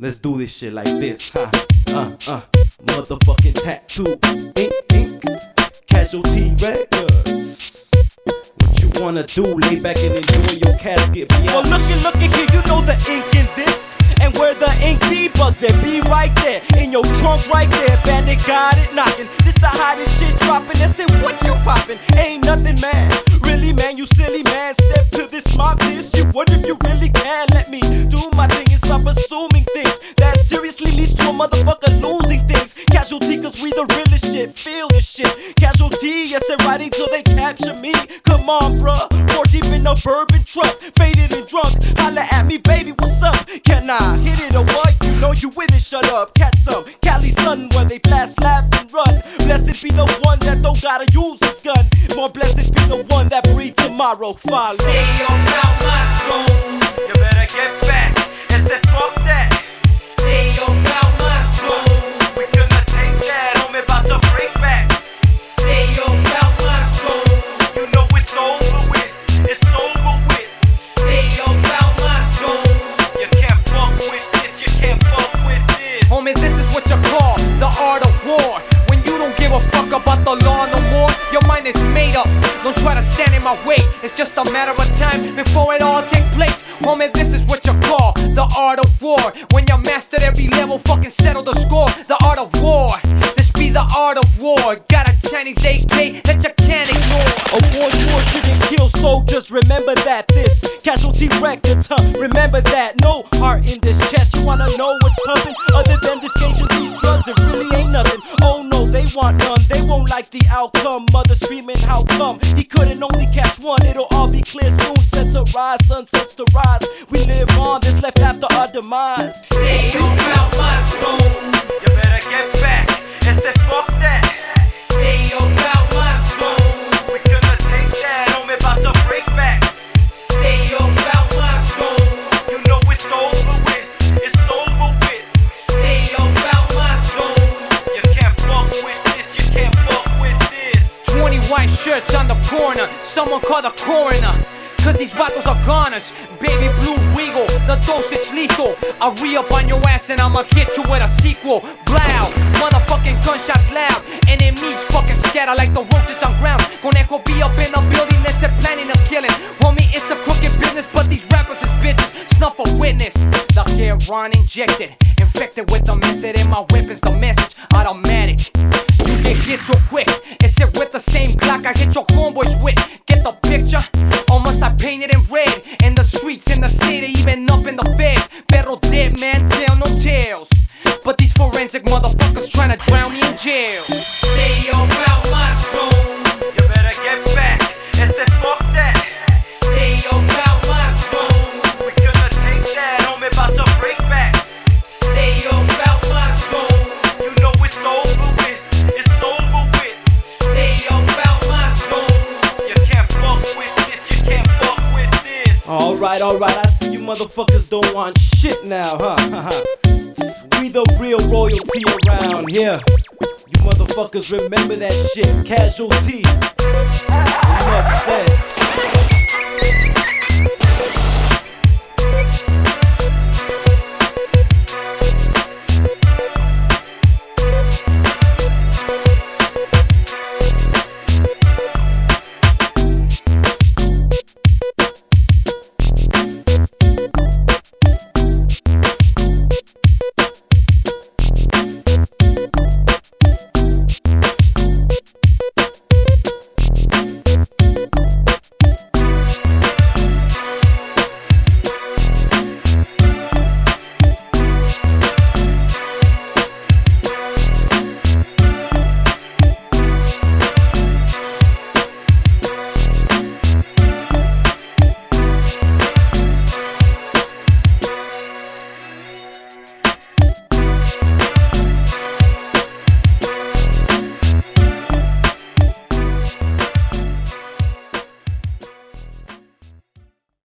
Let's do this shit like this, huh? Uh, uh, motherfucking tattoo, ink, ink, casualty records. What you wanna do? Lay back and enjoy your casket. Well, looky, looky here, you know the ink in this. And where the ink be bugs, it be right there. In your trunk right there, bandit got it knocking. This the hottest shit dropping. They say, what you popping? Ain't nothing, man. Really, man, you silly man. Step to this mob this shit. What if you really can? Motherfucker losing things. Casualty, cause we the realest shit. Feel this shit. Casualty, yes, they're riding till they capture me. Come on, bruh. More deep in a bourbon truck. Faded and drunk. Holla at me, baby, what's up? Can I hit it or what? You know you with it, shut up. Catch some. Cali sun where they blast, laugh, and run. Blessed be the one that don't gotta use his gun. More blessed be the one that breathe tomorrow. Follow. Stay about my throne. You better get back is made up. Don't try to stand in my way, it's just a matter of time before it all take place. Homie, this is what you call the art of war. When you master every level, fucking settle the score. The art of war. This be the art of war. Got a Chinese AK that you can't ignore. A war's war shouldn't kill soldiers. Remember that. This casualty records, huh? Remember that. No heart in this chest. You wanna know what's pumping? Other than this gauge of these drugs, it really ain't nothing. Oh no, they want none. Like the outcome. Mother screaming, how come? He couldn't only catch one. It'll all be clear soon. Set to rise, sunsets to rise. We live on. This left after our demise. Stay about my throne. You better get back 20 white shirts on the corner. Someone call the coroner. Cause these bottles are goners. Baby blue regal, the dosage lethal. I'll re up on your ass and I'ma hit you with a sequel. Blow, motherfucking gunshots loud. Enemies fucking scatter like the roaches on ground. Conejo be up in the building, that's a planning of killing. Homie, it's a crooked business, but these rappers is bitches. Snuff a witness. The hair run injected. Infected with the method in my weapons, the message automatic. Get hit so quick. It's it with the same clock I hit your homeboys with. Get the picture? Almost I painted in red. In the streets, in the city, even up in the beds. Pero dead man tell no tales. But these forensic motherfuckers tryna drown me in jail. Alright, alright. I see you motherfuckers don't want shit now, huh? we the real royalty around here. You motherfuckers remember that shit. Casualty. Enough said.